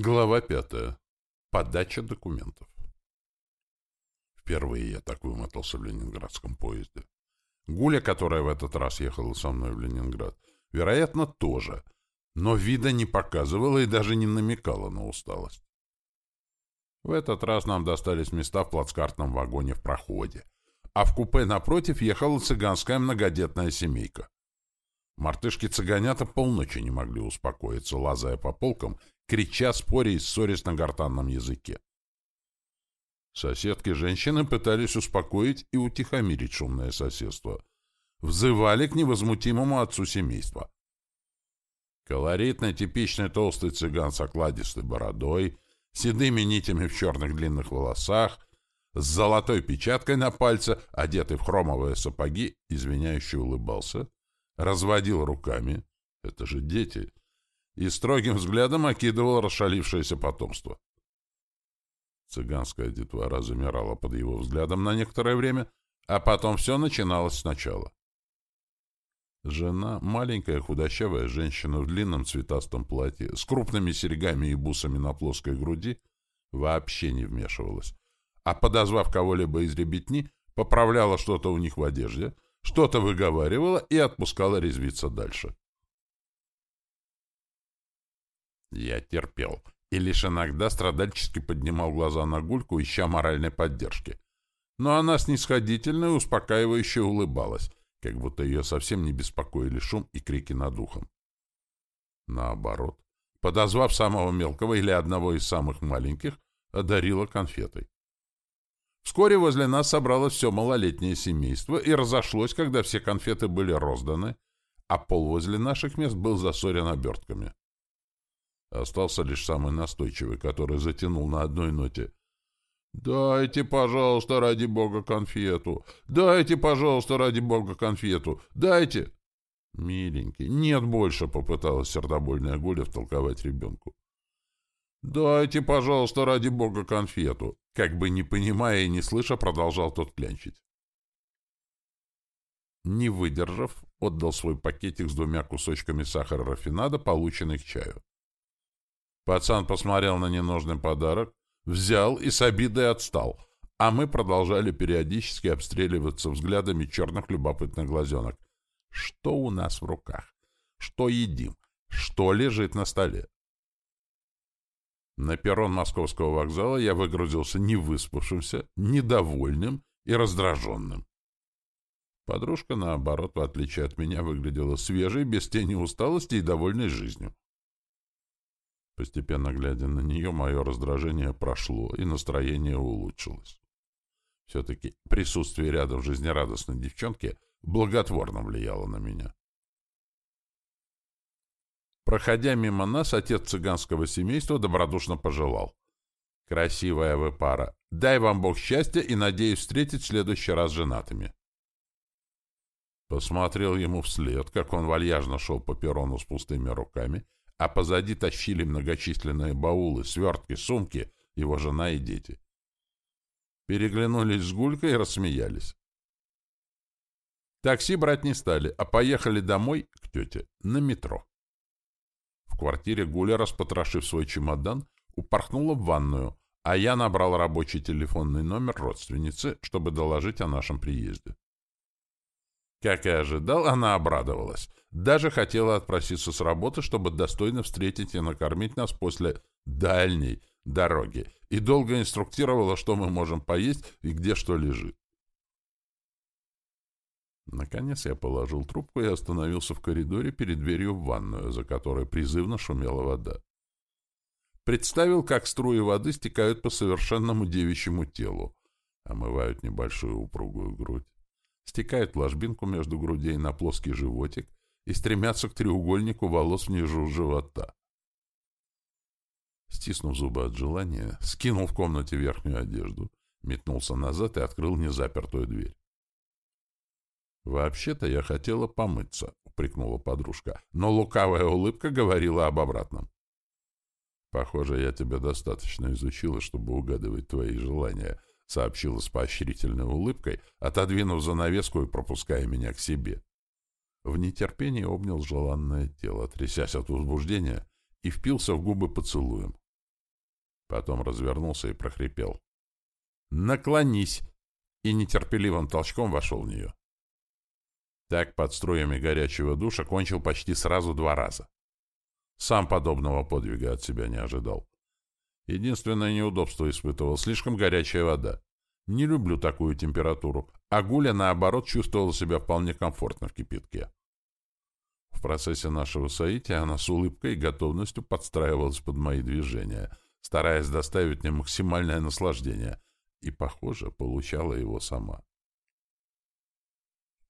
Глава пятая. Подача документов. Впервые я так вымотался в ленинградском поезде. Гуля, которая в этот раз ехала со мной в Ленинград, вероятно, тоже, но вида не показывала и даже не намекала на усталость. В этот раз нам достались места в плацкартном вагоне в проходе, а в купе напротив ехала цыганская многодетная семейка. Мартышки-цыганята полночи не могли успокоиться, лазая по полкам крича, споря и ссорясь на гортанном языке. Соседки-женщины пытались успокоить и утихомирить шумное соседство. Взывали к невозмутимому отцу семейства. Колоритный, типичный толстый цыган с окладистой бородой, седыми нитями в черных длинных волосах, с золотой печаткой на пальце, одетый в хромовые сапоги, извиняюще улыбался, разводил руками. Это же дети и строгим взглядом окидывал расшалившееся потомство. Цыганская детвора замирала под его взглядом на некоторое время, а потом все начиналось сначала. Жена, маленькая худощавая женщина в длинном цветастом платье, с крупными серьгами и бусами на плоской груди, вообще не вмешивалась, а, подозвав кого-либо из ребятни, поправляла что-то у них в одежде, что-то выговаривала и отпускала резвиться дальше. Я терпел. И лишь иногда страдальчески поднимал глаза на Гульку, ища моральной поддержки. Но она снисходительно и успокаивающе улыбалась, как будто ее совсем не беспокоили шум и крики над ухом. Наоборот, подозвав самого мелкого или одного из самых маленьких, одарила конфетой. Вскоре возле нас собралось все малолетнее семейство и разошлось, когда все конфеты были розданы, а пол возле наших мест был засорен обертками. Остался лишь самый настойчивый, который затянул на одной ноте. «Дайте, пожалуйста, ради бога, конфету! Дайте, пожалуйста, ради бога, конфету! Дайте!» «Миленький, нет больше!» — попыталась сердобольная Гуля втолковать ребенку. «Дайте, пожалуйста, ради бога, конфету!» Как бы не понимая и не слыша, продолжал тот клянчить. Не выдержав, отдал свой пакетик с двумя кусочками сахара рафинада, полученный к чаю. Пацан посмотрел на ненужный подарок, взял и с обидой отстал, а мы продолжали периодически обстреливаться взглядами черных любопытных глазенок. Что у нас в руках? Что едим? Что лежит на столе? На перрон московского вокзала я выгрузился невыспавшимся, недовольным и раздраженным. Подружка, наоборот, в отличие от меня, выглядела свежей, без тени усталости и довольной жизнью. Постепенно глядя на нее, мое раздражение прошло, и настроение улучшилось. Все-таки присутствие рядом жизнерадостной девчонки благотворно влияло на меня. Проходя мимо нас, отец цыганского семейства добродушно пожелал. «Красивая вы пара. Дай вам Бог счастья и надеюсь встретить в следующий раз женатыми». Посмотрел ему вслед, как он вальяжно шел по перрону с пустыми руками, а позади тащили многочисленные баулы, свертки, сумки, его жена и дети. Переглянулись с Гулькой и рассмеялись. Такси брать не стали, а поехали домой к тете на метро. Квартире Гуля, распотрошив свой чемодан, упорхнула в ванную, а я набрал рабочий телефонный номер родственницы, чтобы доложить о нашем приезде. Как и ожидал, она обрадовалась. Даже хотела отпроситься с работы, чтобы достойно встретить и накормить нас после дальней дороги, и долго инструктировала, что мы можем поесть и где что лежит. Наконец я положил трубку и остановился в коридоре перед дверью в ванную, за которой призывно шумела вода. Представил, как струи воды стекают по совершенному девичьему телу, омывают небольшую упругую грудь стекают в ложбинку между грудей на плоский животик и стремятся к треугольнику волос внизу живота. Стиснув зубы от желания, скинул в комнате верхнюю одежду, метнулся назад и открыл незапертую дверь. «Вообще-то я хотела помыться», — упрекнула подружка, но лукавая улыбка говорила об обратном. «Похоже, я тебя достаточно изучила, чтобы угадывать твои желания», — сообщила с поощрительной улыбкой, отодвинув занавеску и пропуская меня к себе. В нетерпении обнял желанное тело, трясясь от возбуждения, и впился в губы поцелуем. Потом развернулся и прохрипел. «Наклонись!» и нетерпеливым толчком вошел в нее. Так под струями горячего душа кончил почти сразу два раза. Сам подобного подвига от себя не ожидал. Единственное неудобство испытывал — слишком горячая вода. Не люблю такую температуру, а Гуля, наоборот, чувствовала себя вполне комфортно в кипятке. В процессе нашего соития она с улыбкой и готовностью подстраивалась под мои движения, стараясь доставить мне максимальное наслаждение, и, похоже, получала его сама.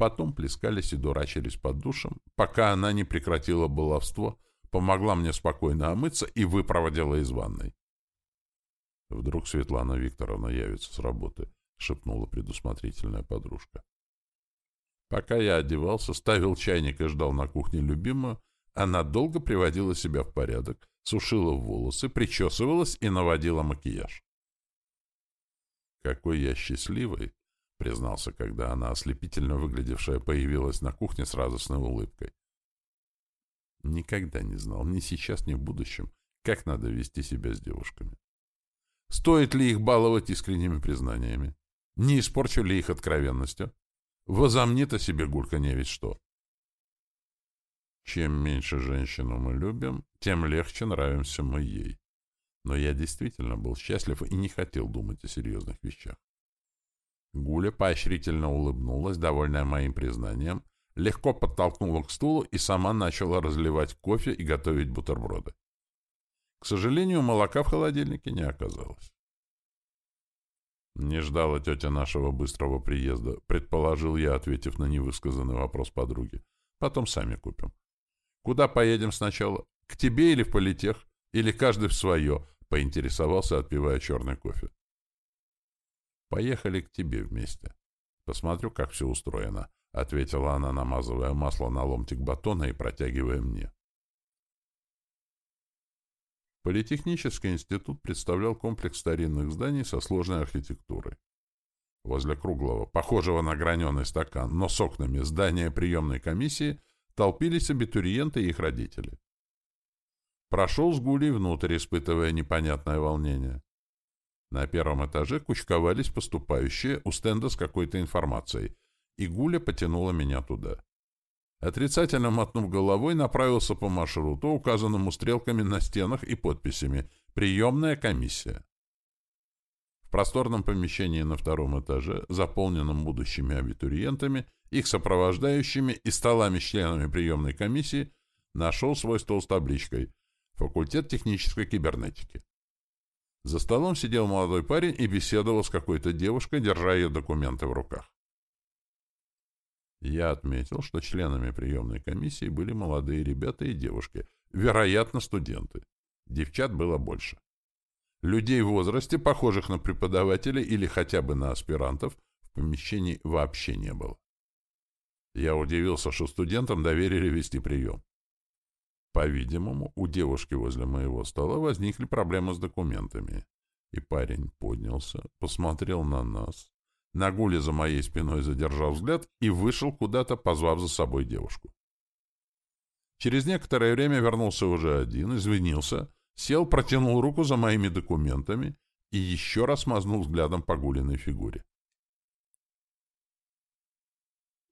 Потом плескались и дурачились под душем, пока она не прекратила баловство, помогла мне спокойно омыться и выпроводила из ванной. Вдруг Светлана Викторовна явится с работы, — шепнула предусмотрительная подружка. Пока я одевался, ставил чайник и ждал на кухне любимую, она долго приводила себя в порядок, сушила волосы, причесывалась и наводила макияж. «Какой я счастливый!» — признался, когда она, ослепительно выглядевшая, появилась на кухне с радостной улыбкой. Никогда не знал, ни сейчас, ни в будущем, как надо вести себя с девушками. Стоит ли их баловать искренними признаниями? Не испорчу ли их откровенностью? Возомнит о себе Гулька не ведь что. Чем меньше женщину мы любим, тем легче нравимся мы ей. Но я действительно был счастлив и не хотел думать о серьезных вещах. Гуля поощрительно улыбнулась, довольная моим признанием, легко подтолкнула к стулу и сама начала разливать кофе и готовить бутерброды. К сожалению, молока в холодильнике не оказалось. «Не ждала тетя нашего быстрого приезда», — предположил я, ответив на невысказанный вопрос подруги. «Потом сами купим». «Куда поедем сначала? К тебе или в политех? Или каждый в свое?» — поинтересовался, отпивая черный кофе. «Поехали к тебе вместе. Посмотрю, как все устроено», — ответила она, намазывая масло на ломтик батона и протягивая мне. Политехнический институт представлял комплекс старинных зданий со сложной архитектурой. Возле круглого, похожего на граненый стакан, но с окнами здания приемной комиссии толпились абитуриенты и их родители. Прошел с Гулей внутрь, испытывая непонятное волнение. На первом этаже кучковались поступающие у стенда с какой-то информацией, и Гуля потянула меня туда. Отрицательно мотнув головой, направился по маршруту, указанному стрелками на стенах и подписями «Приемная комиссия». В просторном помещении на втором этаже, заполненном будущими абитуриентами, их сопровождающими и столами-членами приемной комиссии, нашел свой стол с табличкой «Факультет технической кибернетики». За столом сидел молодой парень и беседовал с какой-то девушкой, держа ее документы в руках. Я отметил, что членами приемной комиссии были молодые ребята и девушки, вероятно, студенты. Девчат было больше. Людей в возрасте, похожих на преподавателей или хотя бы на аспирантов, в помещении вообще не было. Я удивился, что студентам доверили вести прием. По-видимому, у девушки возле моего стола возникли проблемы с документами. И парень поднялся, посмотрел на нас, на гуле за моей спиной задержал взгляд и вышел куда-то, позвав за собой девушку. Через некоторое время вернулся уже один, извинился, сел, протянул руку за моими документами и еще раз мазнул взглядом по гулиной фигуре.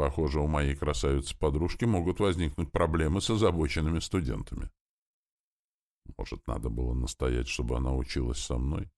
Похоже, у моей красавицы-подружки могут возникнуть проблемы с озабоченными студентами. Может, надо было настоять, чтобы она училась со мной?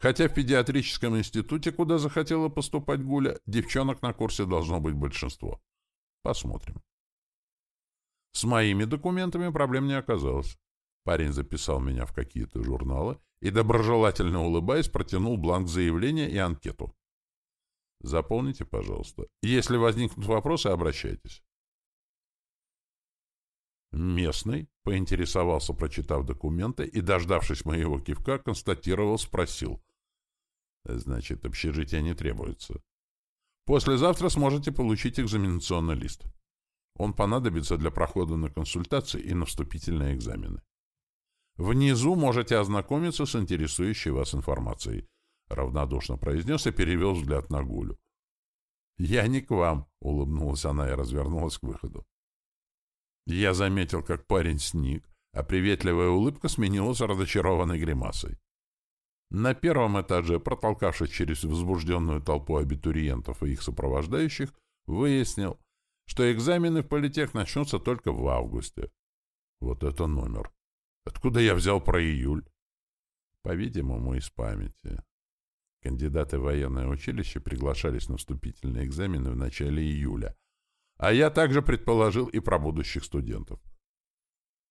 Хотя в педиатрическом институте, куда захотела поступать Гуля, девчонок на курсе должно быть большинство. Посмотрим. С моими документами проблем не оказалось. Парень записал меня в какие-то журналы и, доброжелательно улыбаясь, протянул бланк заявления и анкету. Заполните, пожалуйста. Если возникнут вопросы, обращайтесь. Местный поинтересовался, прочитав документы, и, дождавшись моего кивка, констатировал, спросил. Значит, общежитие не требуется. Послезавтра сможете получить экзаменационный лист. Он понадобится для прохода на консультации и на вступительные экзамены. Внизу можете ознакомиться с интересующей вас информацией, равнодушно произнес и перевел взгляд на Гулю. «Я не к вам», — улыбнулась она и развернулась к выходу. Я заметил, как парень сник, а приветливая улыбка сменилась разочарованной гримасой. На первом этаже, протолкавшись через возбужденную толпу абитуриентов и их сопровождающих, выяснил, что экзамены в политех начнутся только в августе. Вот это номер. Откуда я взял про июль? По-видимому, из памяти. Кандидаты в военное училище приглашались на вступительные экзамены в начале июля, а я также предположил и про будущих студентов.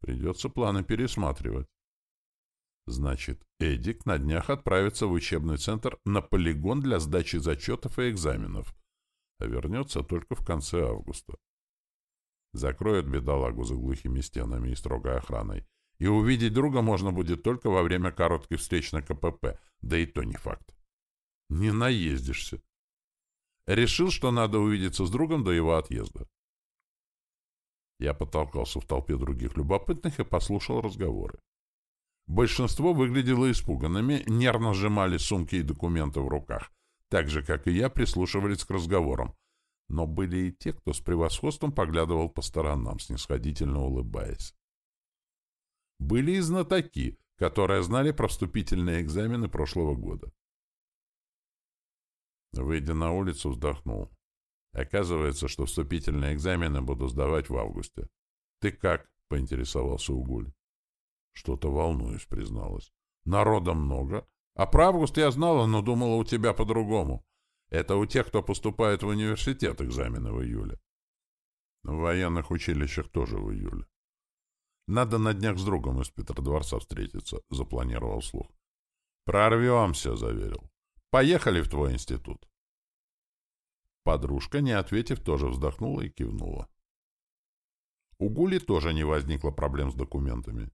Придется планы пересматривать. Значит, Эдик на днях отправится в учебный центр на полигон для сдачи зачетов и экзаменов, а вернется только в конце августа. Закроют бедолагу за глухими стенами и строгой охраной, и увидеть друга можно будет только во время коротких встреч на КПП, да и то не факт. Не наездишься. Решил, что надо увидеться с другом до его отъезда. Я потолкался в толпе других любопытных и послушал разговоры. Большинство выглядело испуганными, нервно сжимали сумки и документы в руках, так же, как и я, прислушивались к разговорам. Но были и те, кто с превосходством поглядывал по сторонам, снисходительно улыбаясь. Были и знатоки, которые знали про вступительные экзамены прошлого года. Выйдя на улицу, вздохнул. Оказывается, что вступительные экзамены буду сдавать в августе. «Ты как?» — поинтересовался Угуль. «Что-то волнуюсь», — призналась. «Народа много. А про август я знала, но думала у тебя по-другому. Это у тех, кто поступает в университет, экзамены в июле». В военных училищах тоже в июле. Надо на днях с другом из Петродворца встретиться, — запланировал слух. «Прорвемся», — заверил. «Поехали в твой институт». Подружка, не ответив, тоже вздохнула и кивнула. У Гули тоже не возникло проблем с документами.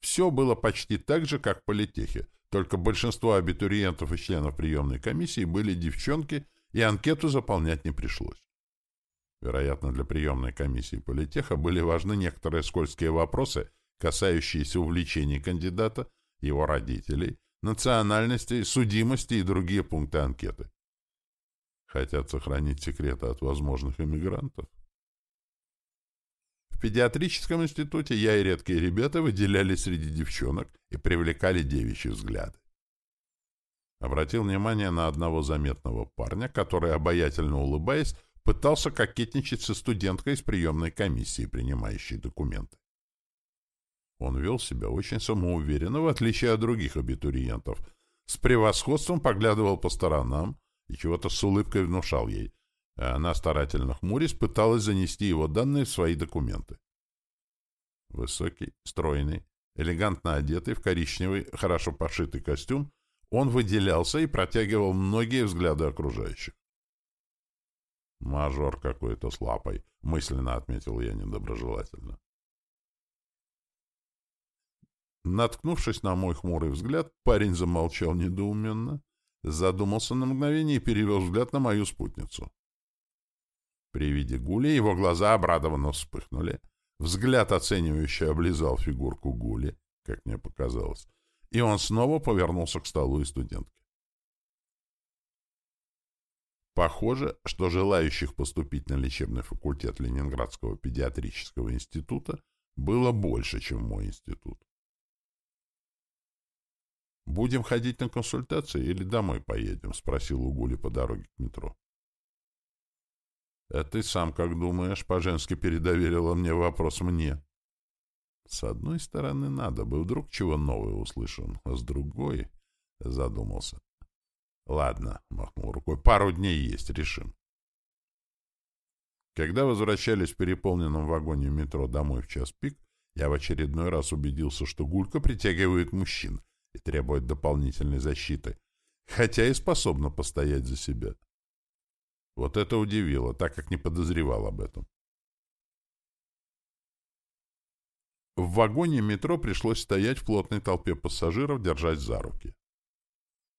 Все было почти так же, как в политехе, только большинство абитуриентов и членов приемной комиссии были девчонки, и анкету заполнять не пришлось. Вероятно, для приемной комиссии политеха были важны некоторые скользкие вопросы, касающиеся увлечений кандидата, его родителей, национальности, судимости и другие пункты анкеты. Хотят сохранить секреты от возможных иммигрантов. В педиатрическом институте я и редкие ребята выделялись среди девчонок и привлекали девичьи взгляды. Обратил внимание на одного заметного парня, который, обаятельно улыбаясь, пытался кокетничать со студенткой из приемной комиссии, принимающей документы. Он вел себя очень самоуверенно, в отличие от других абитуриентов, с превосходством поглядывал по сторонам, и чего-то с улыбкой внушал ей, а она, старательно хмурясь, пыталась занести его данные в свои документы. Высокий, стройный, элегантно одетый в коричневый, хорошо пошитый костюм, он выделялся и протягивал многие взгляды окружающих. «Мажор какой-то с лапой», — мысленно отметил я недоброжелательно. Наткнувшись на мой хмурый взгляд, парень замолчал недоуменно, Задумался на мгновение и перевел взгляд на мою спутницу. При виде Гули его глаза обрадованно вспыхнули. Взгляд оценивающий облизал фигурку Гули, как мне показалось, и он снова повернулся к столу и студентке. Похоже, что желающих поступить на лечебный факультет Ленинградского педиатрического института было больше, чем мой институт. «Будем ходить на консультации или домой поедем?» — спросил у Гули по дороге к метро. «А ты сам как думаешь?» — по-женски передоверила мне вопрос мне. С одной стороны, надо бы, вдруг чего новое услышим, а с другой — задумался. «Ладно», — махнул рукой, — «пару дней есть, решим». Когда возвращались в переполненном вагоне метро домой в час пик, я в очередной раз убедился, что Гулька притягивает мужчин, и требует дополнительной защиты, хотя и способна постоять за себя. Вот это удивило, так как не подозревал об этом. В вагоне метро пришлось стоять в плотной толпе пассажиров, держать за руки.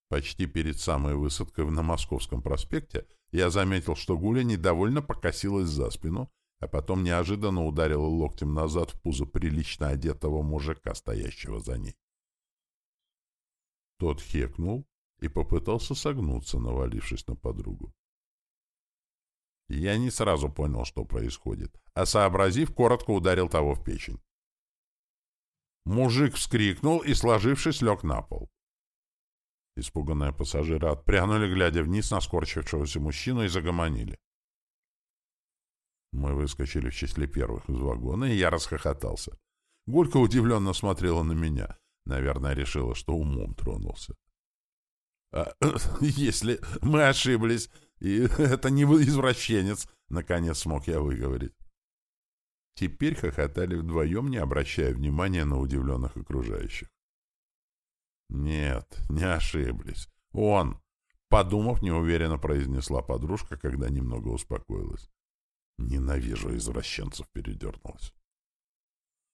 Почти перед самой высадкой на Московском проспекте я заметил, что Гуля недовольно покосилась за спину, а потом неожиданно ударила локтем назад в пузо прилично одетого мужика, стоящего за ней. Тот хекнул и попытался согнуться, навалившись на подругу. Я не сразу понял, что происходит, а, сообразив, коротко ударил того в печень. Мужик вскрикнул и, сложившись, лег на пол. Испуганные пассажиры отпрянули, глядя вниз на скорчившегося мужчину, и загомонили. Мы выскочили в числе первых из вагона, и я расхохотался. Гулька удивленно смотрела на меня. Наверное, решила, что умом тронулся. А, «Если мы ошиблись, и это не извращенец», — наконец смог я выговорить. Теперь хохотали вдвоем, не обращая внимания на удивленных окружающих. «Нет, не ошиблись. Он!» — подумав, неуверенно произнесла подружка, когда немного успокоилась. «Ненавижу извращенцев», — передернулась.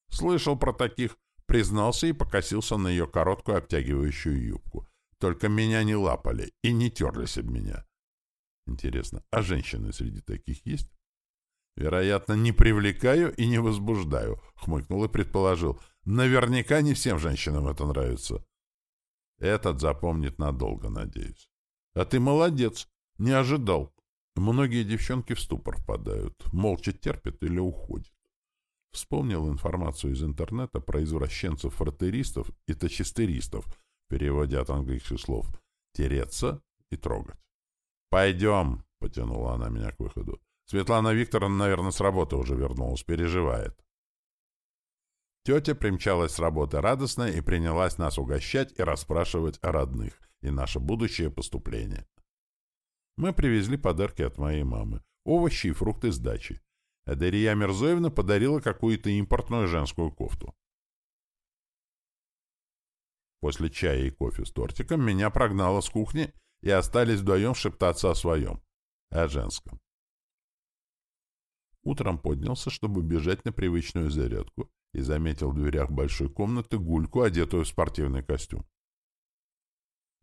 «Слышал про таких», — признался и покосился на ее короткую обтягивающую юбку. «Только меня не лапали и не терлись об меня». «Интересно, а женщины среди таких есть?» «Вероятно, не привлекаю и не возбуждаю», — хмыкнул и предположил. «Наверняка не всем женщинам это нравится». Этот запомнит надолго, надеюсь. А ты молодец, не ожидал. Многие девчонки в ступор впадают, молча терпят или уходят. Вспомнил информацию из интернета про извращенцев-фратеристов и тачистеристов, переводя от английских слов «тереться» и «трогать». «Пойдем», — потянула она меня к выходу. Светлана Викторовна, наверное, с работы уже вернулась, переживает. Тетя примчалась с работы радостная и принялась нас угощать и расспрашивать о родных и наше будущее поступление. Мы привезли подарки от моей мамы, овощи и фрукты с дачи. А Дарья Мирзоевна подарила какую-то импортную женскую кофту. После чая и кофе с тортиком меня прогнало с кухни и остались вдвоем шептаться о своем, о женском. Утром поднялся, чтобы бежать на привычную зарядку, и заметил в дверях большой комнаты гульку, одетую в спортивный костюм.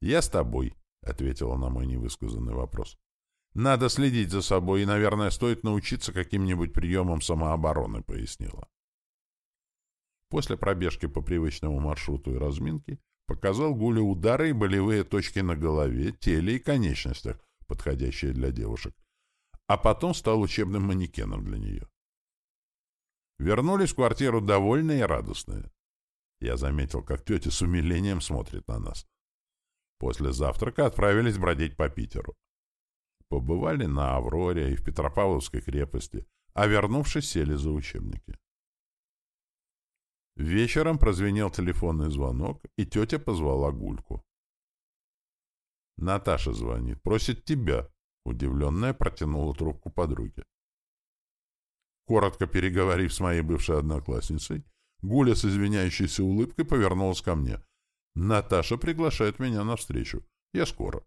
«Я с тобой», — ответила на мой невысказанный вопрос. «Надо следить за собой, и, наверное, стоит научиться каким-нибудь приемам самообороны», — пояснила. После пробежки по привычному маршруту и разминки показал Гуле удары и болевые точки на голове, теле и конечностях, подходящие для девушек, а потом стал учебным манекеном для нее. Вернулись в квартиру довольные и радостные. Я заметил, как тетя с умилением смотрит на нас. После завтрака отправились бродить по Питеру. Побывали на Авроре и в Петропавловской крепости, а вернувшись, сели за учебники. Вечером прозвенел телефонный звонок, и тетя позвала Гульку. «Наташа звонит, просит тебя», — удивленная протянула трубку подруге. Коротко переговорив с моей бывшей одноклассницей, Гуля с извиняющейся улыбкой повернулась ко мне. «Наташа приглашает меня на встречу. Я скоро».